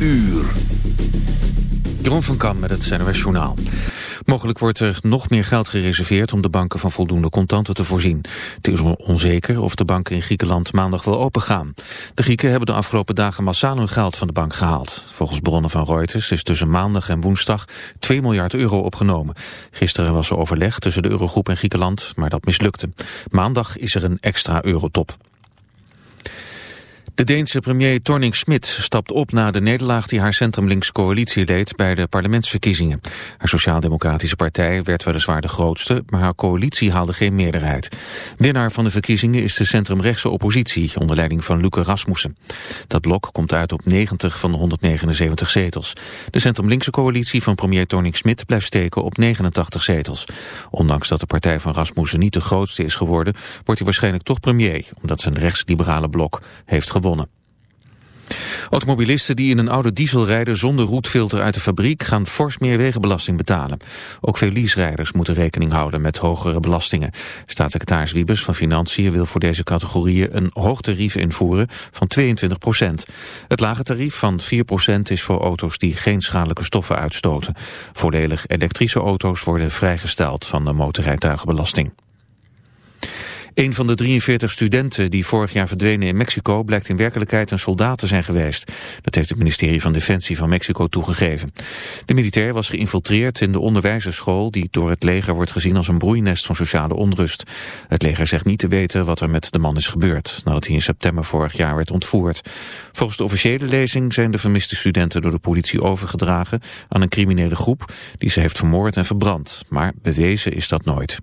uur. Jeroen van Kam met het NOS Journaal. Mogelijk wordt er nog meer geld gereserveerd om de banken van voldoende contanten te voorzien. Het is onzeker of de banken in Griekenland maandag wel opengaan. De Grieken hebben de afgelopen dagen massaal hun geld van de bank gehaald. Volgens bronnen van Reuters is tussen maandag en woensdag 2 miljard euro opgenomen. Gisteren was er overleg tussen de Eurogroep en Griekenland, maar dat mislukte. Maandag is er een extra eurotop. De Deense premier Torning Smit stapt op na de nederlaag die haar centrumlinks coalitie leed bij de parlementsverkiezingen. Haar sociaal-democratische partij werd weliswaar de grootste, maar haar coalitie haalde geen meerderheid. Winnaar van de verkiezingen is de centrumrechtse oppositie onder leiding van Luke Rasmussen. Dat blok komt uit op 90 van de 179 zetels. De centrumlinkse coalitie van premier Torning Smit blijft steken op 89 zetels. Ondanks dat de partij van Rasmussen niet de grootste is geworden, wordt hij waarschijnlijk toch premier, omdat zijn rechtsliberale blok heeft gewonnen. Automobilisten die in een oude diesel rijden zonder roetfilter uit de fabriek gaan fors meer wegenbelasting betalen. Ook veel leaserijders moeten rekening houden met hogere belastingen. Staatssecretaris Wiebes van Financiën wil voor deze categorieën een hoog tarief invoeren van 22 procent. Het lage tarief van 4 procent is voor auto's die geen schadelijke stoffen uitstoten. Voordelig elektrische auto's worden vrijgesteld van de motorrijtuigenbelasting. Een van de 43 studenten die vorig jaar verdwenen in Mexico blijkt in werkelijkheid een soldaat te zijn geweest. Dat heeft het ministerie van Defensie van Mexico toegegeven. De militair was geïnfiltreerd in de onderwijzerschool die door het leger wordt gezien als een broeinest van sociale onrust. Het leger zegt niet te weten wat er met de man is gebeurd nadat hij in september vorig jaar werd ontvoerd. Volgens de officiële lezing zijn de vermiste studenten door de politie overgedragen aan een criminele groep die ze heeft vermoord en verbrand. Maar bewezen is dat nooit.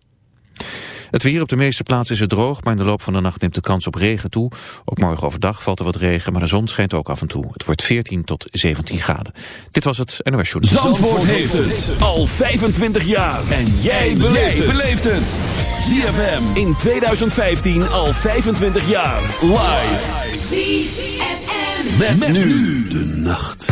Het weer op de meeste plaatsen is het droog, maar in de loop van de nacht neemt de kans op regen toe. Ook morgen overdag valt er wat regen, maar de zon schijnt ook af en toe. Het wordt 14 tot 17 graden. Dit was het NOS Show. Zandvoort, Zandvoort heeft het al 25 jaar. En jij beleeft het. ZFM in 2015 al 25 jaar. Live. ZFM. Met, met nu de nacht.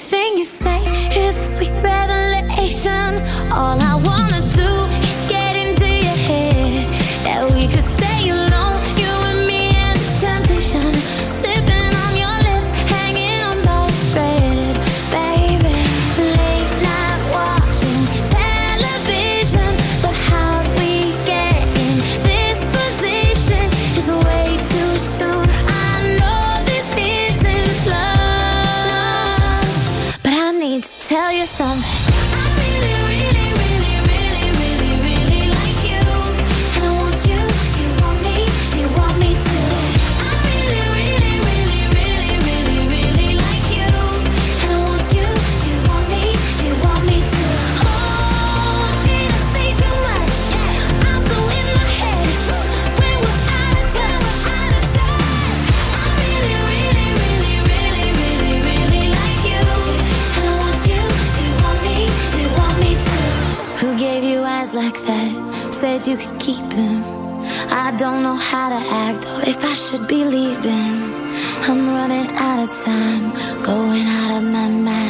Everything you say is a sweet revelation. All I wanna do. don't know how to act or if I should be leaving. I'm running out of time, going out of my mind.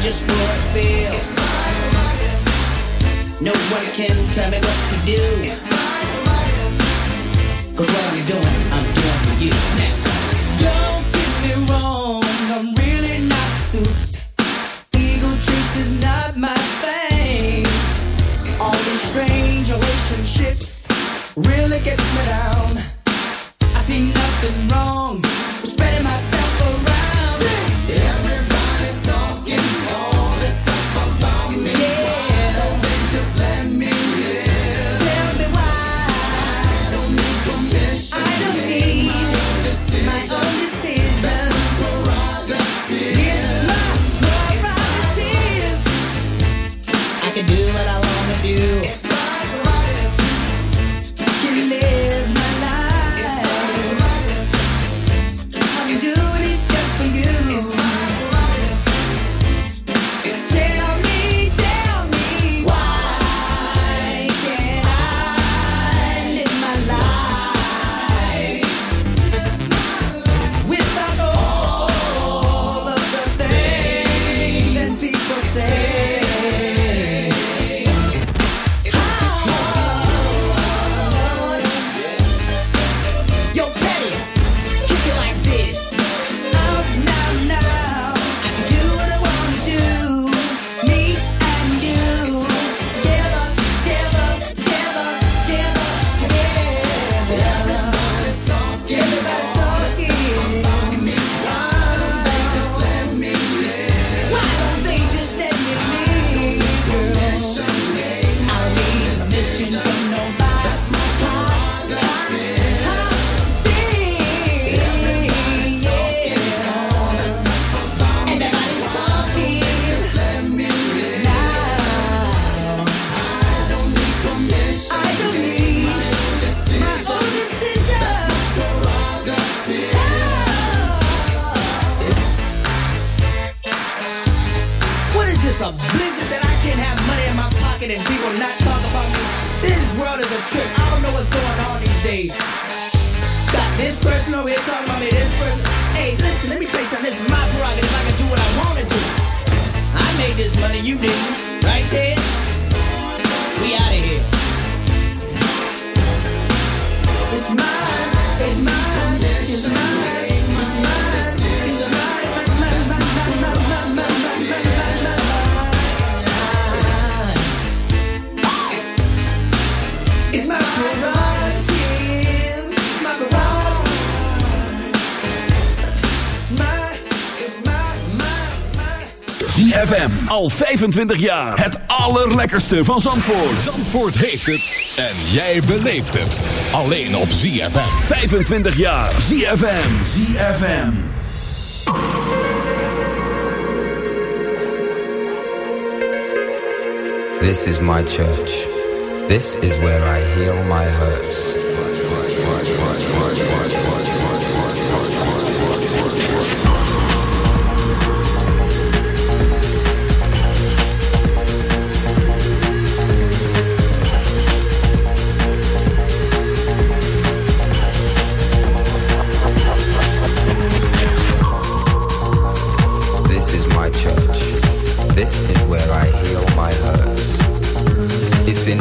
just what I feel. It's my life. No can tell me what to do. It's my life. Cause what I'm doing, I'm doing for you now. Don't get me wrong, I'm really not suited. Legal trips is not my thing. All these strange relationships really gets me down. I see nothing wrong. 25 jaar. Het allerlekkerste van Zandvoort. Zandvoort heeft het. En jij beleeft het. Alleen op ZFM. 25 jaar. ZFM. ZFM. This is my church. This is where I heal my hurts.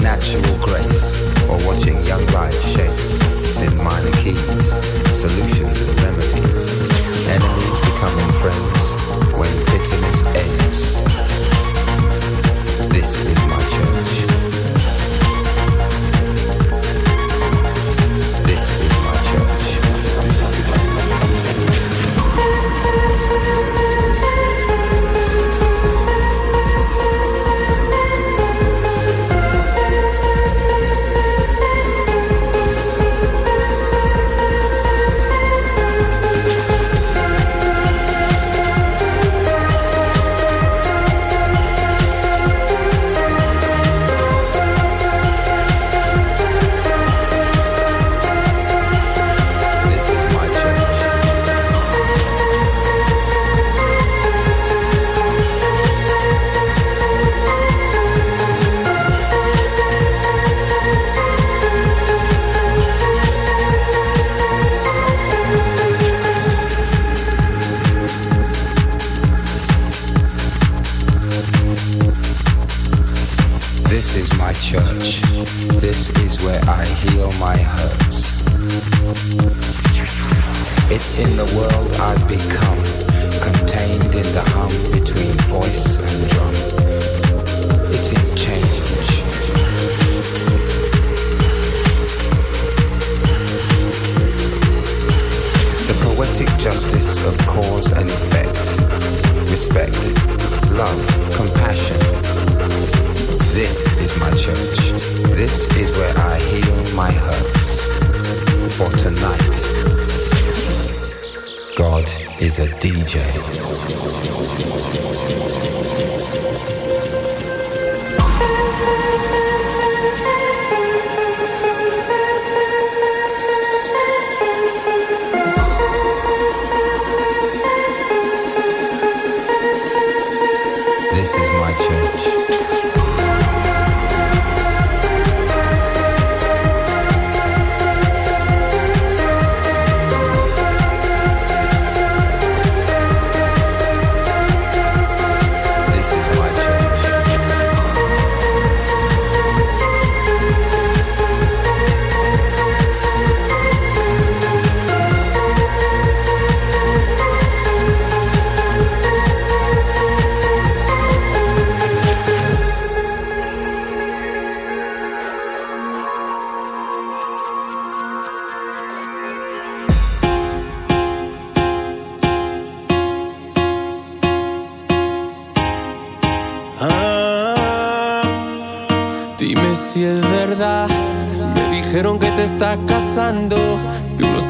Natural grace or watching young life shape. It's in minor keys, solutions and remedies. is a DJ.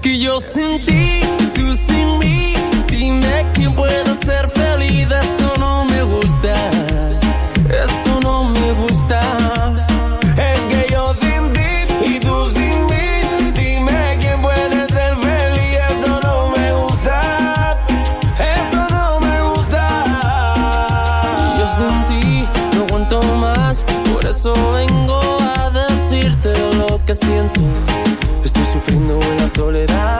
que yo sin ti, tú sin mí, dime quién puede ser feliz, esto no me gusta. soledad.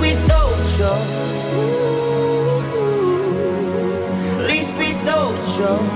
we stole the show. Least we stole the show.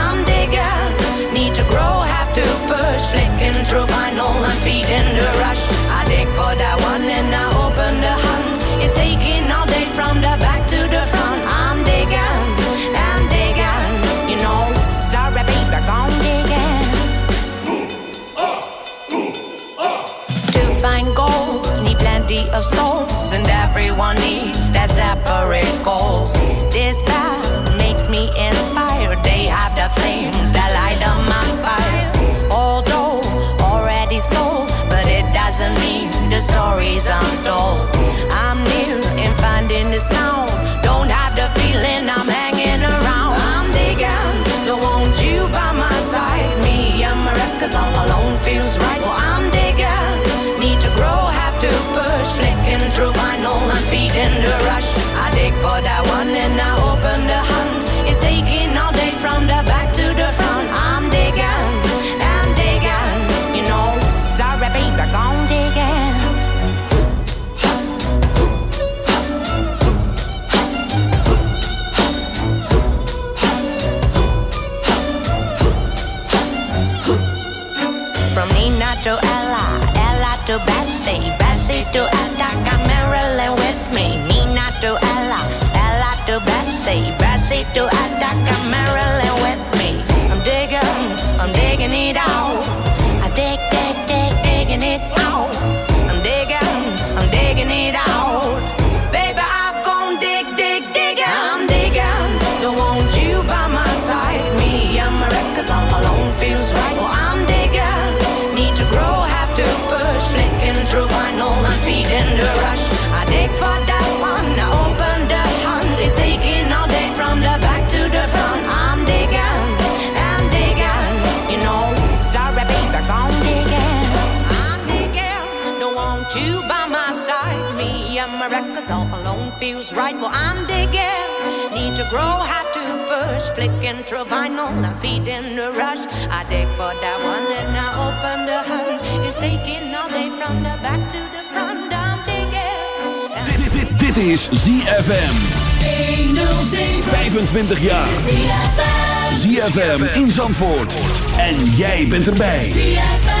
Flicking through vinyl and feeding the rush. I dig for that one and I open the hunt. It's taking all day from the back to the front. I'm digging, and digging, you know. Sorry, baby, gone digging. To find gold, need plenty of souls, and everyone needs that separate goal. This path makes me inspired. Stories untold. I'm near in finding the sound. Don't have the feeling I'm hanging around. I'm digging, don't want you by my side. Me and my records all alone feels right. Well, I'm digging, need to grow, have to push. Flicking through vinyl and feeding the rush. I dig for that Bessie, Bessie to Attica, Marilyn with me. I'm digging, I'm digging it out. I dig, dig, dig, digging it out. right where I'm digging. Need to grow, have to push. Flick intro vinyl, I'm feeding the rush. I dig for that one, then I open the hood. It's taking all day from the back to the front. I'm digging. Dit, dit, dit is ZFM. 25 jaar. ZFM in Zandvoort. En jij bent erbij. ZFM.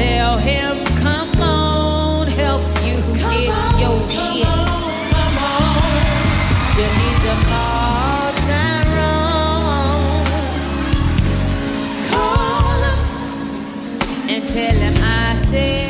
tell him, come on, help you get your shit. You need to call Tyrone. Call him and tell him I said,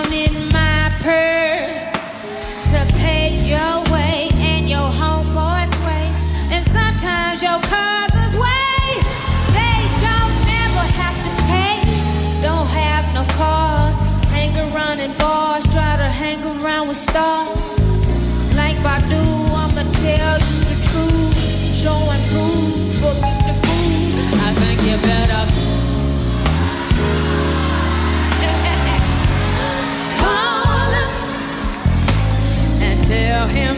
I'ma tell you the truth, show and prove. I think you better. Call him and tell him,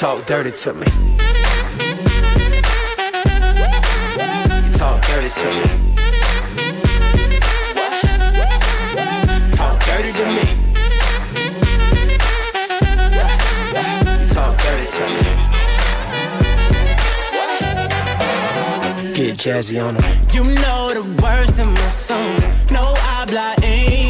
talk dirty to me. Talk dirty to me. talk dirty to me. Talk dirty to me. Get jazzy on 'em. You know the words in my songs. No habla English.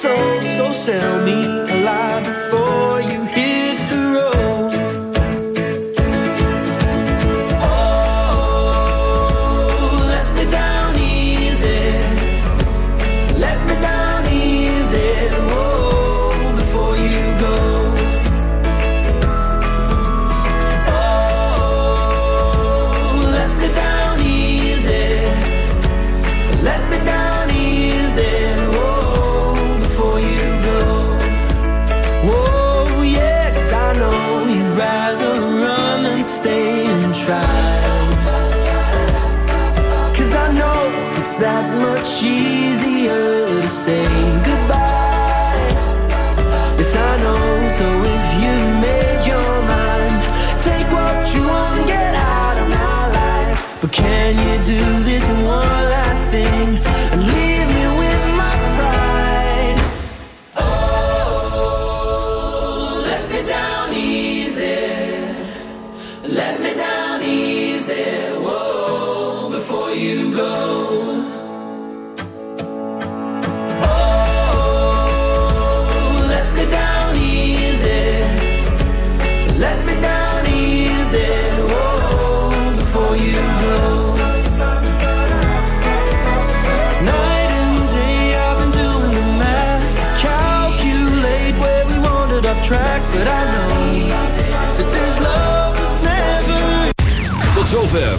so, so sell me.